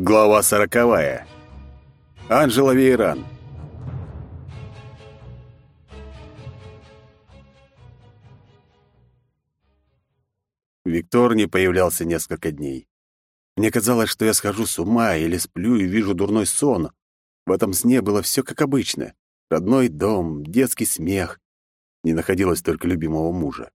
Глава сороковая. Анжела Вейран. Виктор не появлялся несколько дней. Мне казалось, что я схожу с ума или сплю и вижу дурной сон. В этом сне было все как обычно. Родной дом, детский смех. Не находилось только любимого мужа.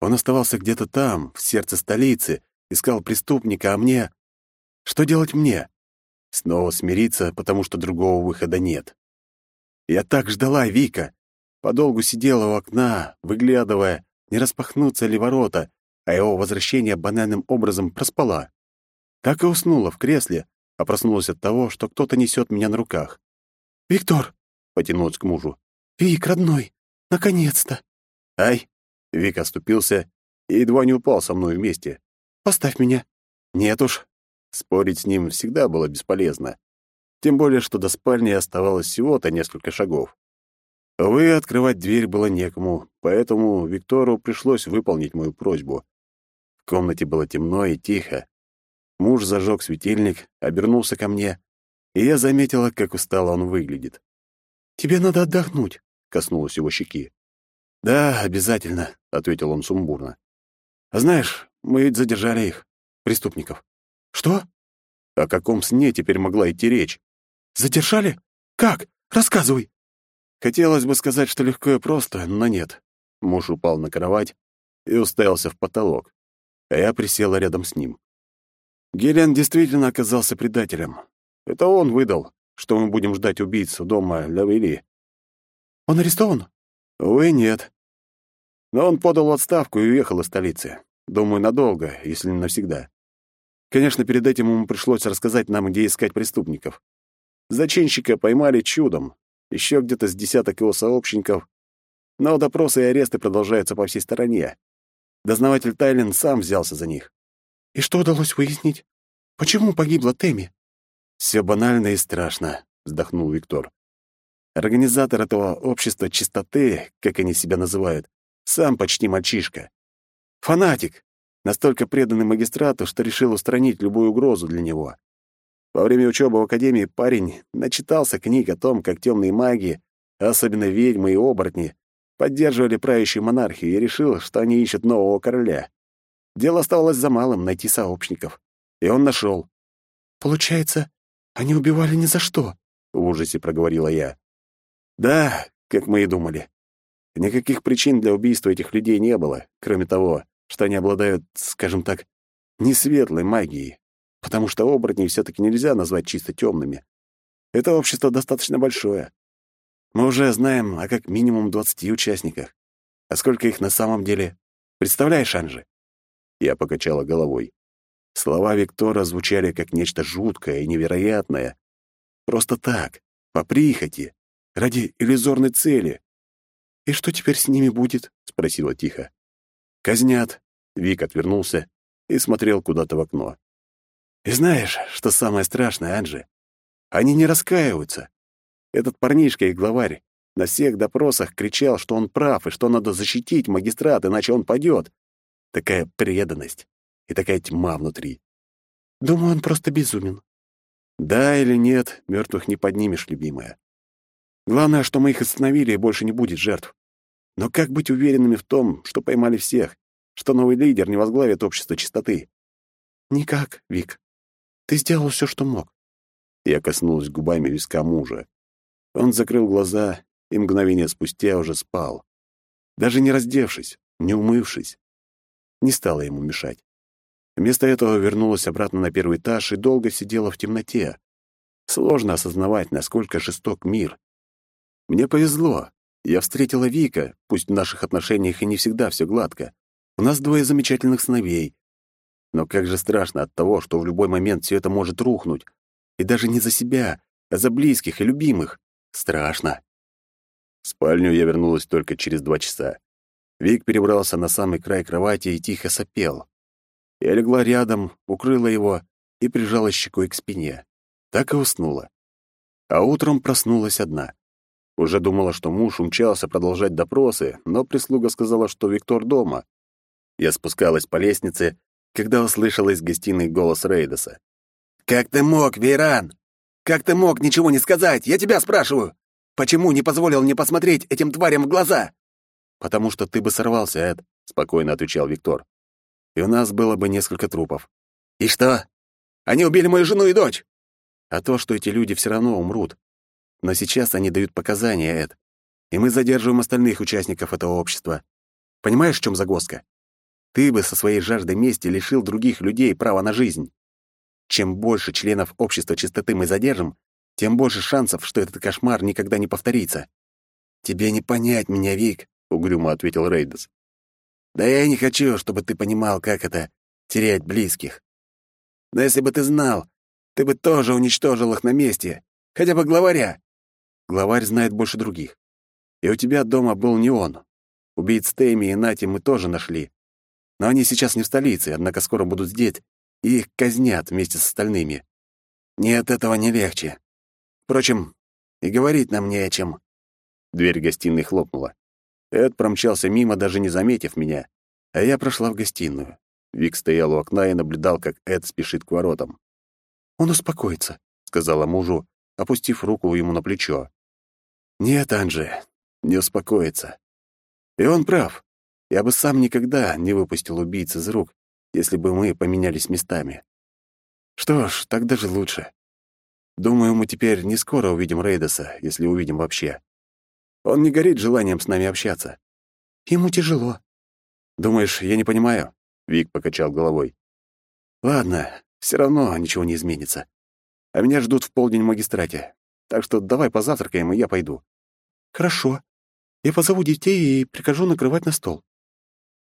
Он оставался где-то там, в сердце столицы, искал преступника, а мне... Что делать мне? Снова смириться, потому что другого выхода нет. Я так ждала Вика. Подолгу сидела у окна, выглядывая, не распахнутся ли ворота, а его возвращение банальным образом проспала. Так и уснула в кресле, а проснулась от того, что кто-то несет меня на руках. «Виктор!» — потянулась к мужу. «Вик, родной, наконец-то!» «Ай!» — Вик оступился и едва не упал со мной вместе. «Поставь меня!» «Нет уж!» Спорить с ним всегда было бесполезно. Тем более, что до спальни оставалось всего-то несколько шагов. Увы, открывать дверь было некому, поэтому Виктору пришлось выполнить мою просьбу. В комнате было темно и тихо. Муж зажег светильник, обернулся ко мне, и я заметила, как устало он выглядит. «Тебе надо отдохнуть», — коснулась его щеки. «Да, обязательно», — ответил он сумбурно. «А знаешь, мы ведь задержали их, преступников». «Что?» О каком сне теперь могла идти речь? «Задержали? Как? Рассказывай!» Хотелось бы сказать, что легко и просто, но нет. Муж упал на кровать и уставился в потолок, а я присела рядом с ним. Гелен действительно оказался предателем. Это он выдал, что мы будем ждать убийцу дома Лавели. Он арестован? Увы, нет. Но он подал отставку и уехал из столицы. Думаю, надолго, если не навсегда. Конечно, перед этим ему пришлось рассказать нам, где искать преступников. Зачинщика поймали чудом, еще где-то с десяток его сообщников, но допросы и аресты продолжаются по всей стороне. Дознаватель Тайлин сам взялся за них. И что удалось выяснить? Почему погибла Тэмми? Все банально и страшно, вздохнул Виктор. Организатор этого общества чистоты, как они себя называют, сам почти мальчишка. Фанатик, настолько преданный магистрату, что решил устранить любую угрозу для него. Во время учебы в академии парень начитался книг о том, как темные маги, особенно ведьмы и оборотни, поддерживали правящую монархию и решил, что они ищут нового короля. Дело оставалось за малым — найти сообщников. И он нашел. «Получается, они убивали ни за что?» — в ужасе проговорила я. «Да, как мы и думали. Никаких причин для убийства этих людей не было, кроме того, что они обладают, скажем так, несветлой магией, потому что оборотней все-таки нельзя назвать чисто темными. Это общество достаточно большое. Мы уже знаем о как минимум двадцати участниках. А сколько их на самом деле? Представляешь, Анжи? Я покачала головой. Слова Виктора звучали как нечто жуткое и невероятное. Просто так, по прихоти, ради иллюзорной цели. «И что теперь с ними будет?» — спросила тихо. «Казнят». Вик отвернулся и смотрел куда-то в окно. «И знаешь, что самое страшное, Анжи? Они не раскаиваются. Этот парнишка и главарь на всех допросах кричал, что он прав и что надо защитить магистрат, иначе он падет. Такая преданность и такая тьма внутри. Думаю, он просто безумен. Да или нет, мертвых не поднимешь, любимая. Главное, что мы их остановили, и больше не будет жертв. Но как быть уверенными в том, что поймали всех, что новый лидер не возглавит общество чистоты? Никак, Вик. Ты сделал все, что мог. Я коснулась губами виска мужа. Он закрыл глаза и мгновение спустя уже спал. Даже не раздевшись, не умывшись не стала ему мешать. Вместо этого вернулась обратно на первый этаж и долго сидела в темноте. Сложно осознавать, насколько жесток мир. Мне повезло. Я встретила Вика, пусть в наших отношениях и не всегда все гладко. У нас двое замечательных сыновей. Но как же страшно от того, что в любой момент все это может рухнуть. И даже не за себя, а за близких и любимых. Страшно. В спальню я вернулась только через два часа. Вик перебрался на самый край кровати и тихо сопел. Я легла рядом, укрыла его и прижала щекой к спине. Так и уснула. А утром проснулась одна. Уже думала, что муж умчался продолжать допросы, но прислуга сказала, что Виктор дома. Я спускалась по лестнице, когда услышала из гостиной голос Рейдоса. «Как ты мог, Вейран? Как ты мог ничего не сказать? Я тебя спрашиваю! Почему не позволил мне посмотреть этим тварям в глаза?» «Потому что ты бы сорвался, Эд», — спокойно отвечал Виктор. «И у нас было бы несколько трупов». «И что? Они убили мою жену и дочь!» «А то, что эти люди все равно умрут. Но сейчас они дают показания, Эд, и мы задерживаем остальных участников этого общества. Понимаешь, в чем загвоздка? Ты бы со своей жаждой мести лишил других людей права на жизнь. Чем больше членов общества чистоты мы задержим, тем больше шансов, что этот кошмар никогда не повторится. «Тебе не понять меня, Вик», — угрюмо ответил Рейдес. «Да я и не хочу, чтобы ты понимал, как это — терять близких. Но если бы ты знал, ты бы тоже уничтожил их на месте, хотя бы главаря». «Главарь знает больше других. И у тебя дома был не он. Убийц Тейми и Нати мы тоже нашли. Но они сейчас не в столице, однако скоро будут здесь, и их казнят вместе с остальными. Нет, этого не легче. Впрочем, и говорить нам не о чем. Дверь гостиной хлопнула. Эд промчался мимо, даже не заметив меня, а я прошла в гостиную. Вик стоял у окна и наблюдал, как Эд спешит к воротам. «Он успокоится», — сказала мужу, опустив руку ему на плечо. «Нет, Анжи, не успокоится. И он прав. Я бы сам никогда не выпустил убийц из рук, если бы мы поменялись местами. Что ж, так даже лучше. Думаю, мы теперь не скоро увидим Рейдоса, если увидим вообще. Он не горит желанием с нами общаться. Ему тяжело. Думаешь, я не понимаю? Вик покачал головой. Ладно, все равно ничего не изменится. А меня ждут в полдень в магистрате. Так что давай позавтракаем, и я пойду. Хорошо. Я позову детей и прикажу накрывать на стол.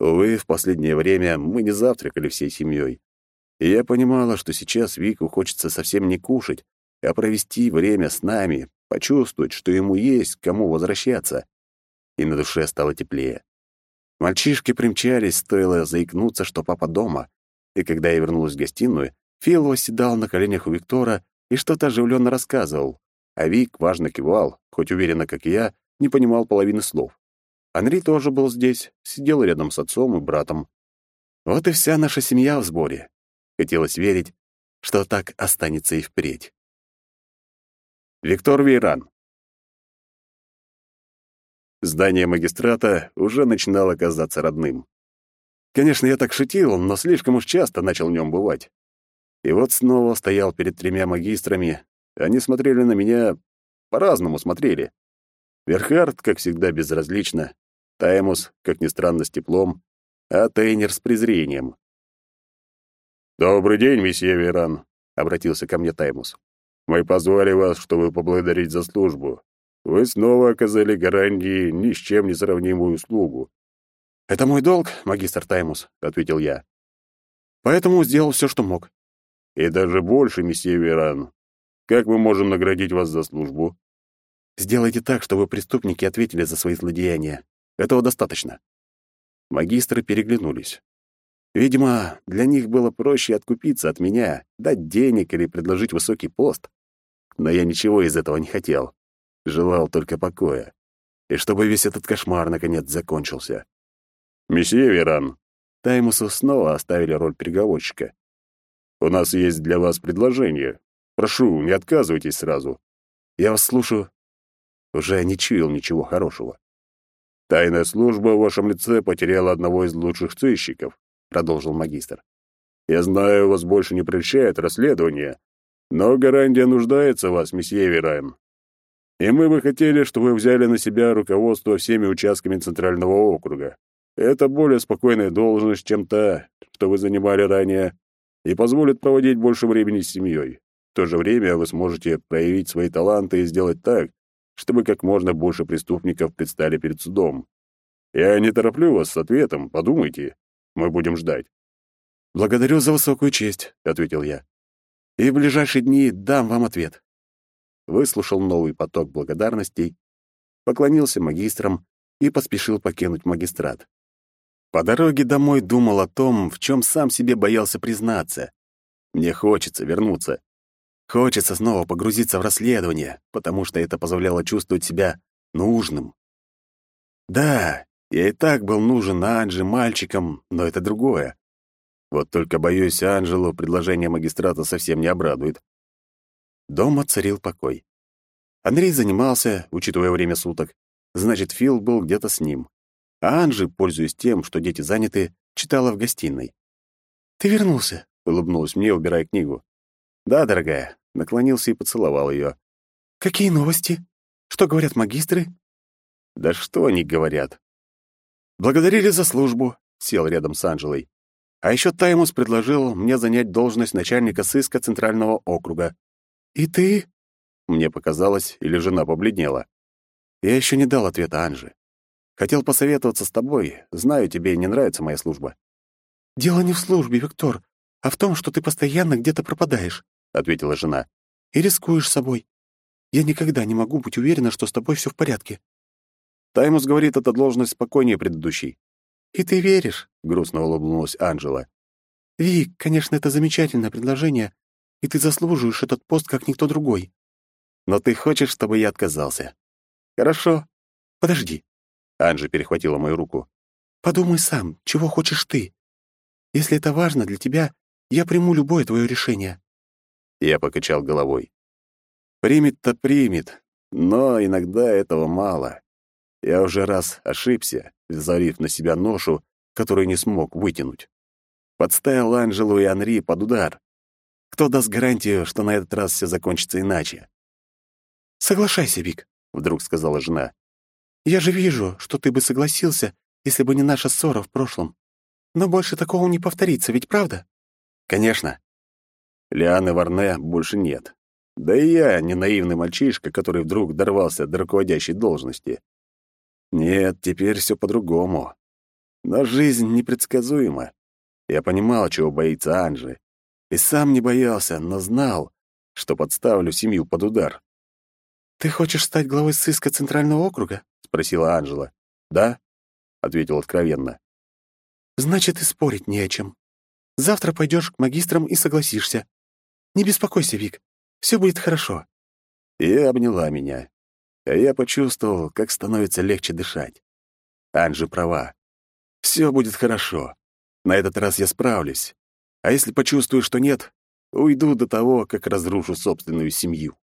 Увы, в последнее время мы не завтракали всей семьей. И я понимала, что сейчас Вику хочется совсем не кушать, а провести время с нами, почувствовать, что ему есть к кому возвращаться. И на душе стало теплее. Мальчишки примчались, стоило заикнуться, что папа дома. И когда я вернулась в гостиную, Фил восседал на коленях у Виктора и что-то оживленно рассказывал, а Вик важно кивал, хоть уверенно, как и я, не понимал половины слов. Анри тоже был здесь, сидел рядом с отцом и братом. Вот и вся наша семья в сборе. Хотелось верить, что так останется и впредь. Виктор Вейран Здание магистрата уже начинало казаться родным. Конечно, я так шутил, но слишком уж часто начал в нем бывать. И вот снова стоял перед тремя магистрами. Они смотрели на меня, по-разному смотрели. Верхард, как всегда, безразлично. Таймус, как ни странно, с теплом, а Тейнер с презрением. «Добрый день, месье Веран», — обратился ко мне Таймус. «Мы позвали вас, чтобы поблагодарить за службу. Вы снова оказали гарантии ни с чем не сравнимую услугу». «Это мой долг, магистр Таймус», — ответил я. «Поэтому сделал все, что мог». «И даже больше, месье Веран. Как мы можем наградить вас за службу?» «Сделайте так, чтобы преступники ответили за свои злодеяния. Этого достаточно». Магистры переглянулись. Видимо, для них было проще откупиться от меня, дать денег или предложить высокий пост. Но я ничего из этого не хотел. Желал только покоя. И чтобы весь этот кошмар наконец закончился. «Месье Веран», Таймусу снова оставили роль переговорщика. «У нас есть для вас предложение. Прошу, не отказывайтесь сразу. Я вас слушаю». Уже не чуял ничего хорошего. «Тайная служба в вашем лице потеряла одного из лучших сыщиков», — продолжил магистр. «Я знаю, вас больше не прельщает расследование, но гарантия нуждается в вас, месье Верайн. И мы бы хотели, чтобы вы взяли на себя руководство всеми участками Центрального округа. Это более спокойная должность, чем та, что вы занимали ранее, и позволит проводить больше времени с семьей. В то же время вы сможете проявить свои таланты и сделать так, чтобы как можно больше преступников предстали перед судом. Я не тороплю вас с ответом, подумайте. Мы будем ждать. «Благодарю за высокую честь», — ответил я. «И в ближайшие дни дам вам ответ». Выслушал новый поток благодарностей, поклонился магистрам и поспешил покинуть магистрат. По дороге домой думал о том, в чем сам себе боялся признаться. Мне хочется вернуться, Хочется снова погрузиться в расследование, потому что это позволяло чувствовать себя нужным. Да, я и так был нужен Анже мальчиком, но это другое. Вот только, боюсь, Анжелу предложение магистрата совсем не обрадует. Дома царил покой. Андрей занимался, учитывая время суток. Значит, Фил был где-то с ним. А Анжи, пользуясь тем, что дети заняты, читала в гостиной. «Ты вернулся», — улыбнулась мне, убирая книгу. «Да, дорогая», — наклонился и поцеловал ее. «Какие новости? Что говорят магистры?» «Да что они говорят?» «Благодарили за службу», — сел рядом с Анжелой. «А еще Таймус предложил мне занять должность начальника сыска Центрального округа». «И ты?» Мне показалось, или жена побледнела. Я еще не дал ответа Анже. Хотел посоветоваться с тобой. Знаю, тебе не нравится моя служба. Дело не в службе, Виктор, а в том, что ты постоянно где-то пропадаешь, ответила жена. И рискуешь собой. Я никогда не могу быть уверена, что с тобой все в порядке. Таймус говорит, эта должность спокойнее предыдущей. И ты веришь? грустно улыбнулась Анжела. Вик, конечно, это замечательное предложение, и ты заслуживаешь этот пост как никто другой. Но ты хочешь, чтобы я отказался? Хорошо. Подожди. Анжи перехватила мою руку. «Подумай сам, чего хочешь ты? Если это важно для тебя, я приму любое твое решение». Я покачал головой. «Примет-то примет, но иногда этого мало. Я уже раз ошибся, взвалив на себя ношу, которую не смог вытянуть. Подставил Анжелу и Анри под удар. Кто даст гарантию, что на этот раз все закончится иначе?» «Соглашайся, Вик», — вдруг сказала жена. Я же вижу, что ты бы согласился, если бы не наша ссора в прошлом. Но больше такого не повторится, ведь правда? Конечно. Лианы Варне больше нет. Да и я не наивный мальчишка, который вдруг дорвался до руководящей должности. Нет, теперь все по-другому. Но жизнь непредсказуема. Я понимал, чего боится Анжи. И сам не боялся, но знал, что подставлю семью под удар. «Ты хочешь стать главой сыска Центрального округа?» Спросила Анжела. «Да?» — ответил откровенно. «Значит, и спорить не о чем. Завтра пойдешь к магистрам и согласишься. Не беспокойся, Вик, все будет хорошо». И обняла меня. А я почувствовал, как становится легче дышать. Анжи права. Все будет хорошо. На этот раз я справлюсь. А если почувствую, что нет, уйду до того, как разрушу собственную семью.